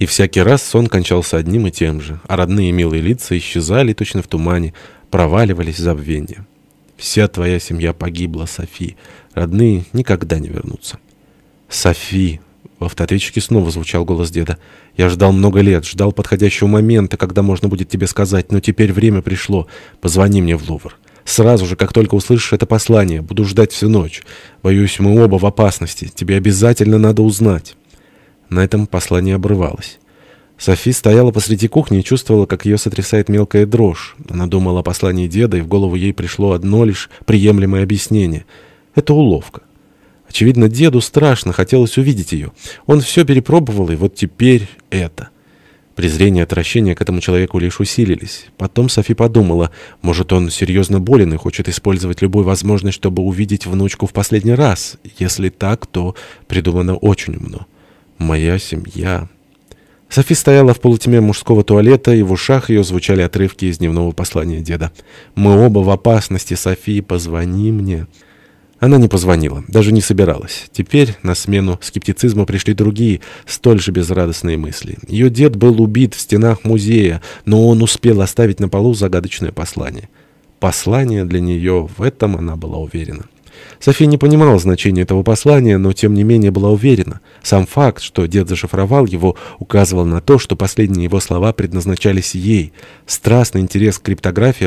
И всякий раз сон кончался одним и тем же, а родные милые лица исчезали точно в тумане, проваливались в забвение. Вся твоя семья погибла, Софи. Родные никогда не вернутся. Софи. В автоответчике снова звучал голос деда. «Я ждал много лет, ждал подходящего момента, когда можно будет тебе сказать, но теперь время пришло. Позвони мне в Лувр. Сразу же, как только услышишь это послание, буду ждать всю ночь. Боюсь, мы оба в опасности. Тебе обязательно надо узнать». На этом послание обрывалось. Софи стояла посреди кухни и чувствовала, как ее сотрясает мелкая дрожь. Она думала о послании деда, и в голову ей пришло одно лишь приемлемое объяснение. Это уловка. Очевидно, деду страшно хотелось увидеть ее. Он все перепробовал, и вот теперь это. Презрение и отвращение к этому человеку лишь усилились. Потом Софи подумала, может, он серьезно болен и хочет использовать любую возможность, чтобы увидеть внучку в последний раз. Если так, то придумано очень умно. Моя семья... Софи стояла в полутьме мужского туалета, и в ушах ее звучали отрывки из дневного послания деда. «Мы оба в опасности, Софи, позвони мне». Она не позвонила, даже не собиралась. Теперь на смену скептицизма пришли другие, столь же безрадостные мысли. Ее дед был убит в стенах музея, но он успел оставить на полу загадочное послание. Послание для нее, в этом она была уверена. София не понимала значения этого послания, но тем не менее была уверена. Сам факт, что дед зашифровал его, указывал на то, что последние его слова предназначались ей. Страстный интерес к криптографии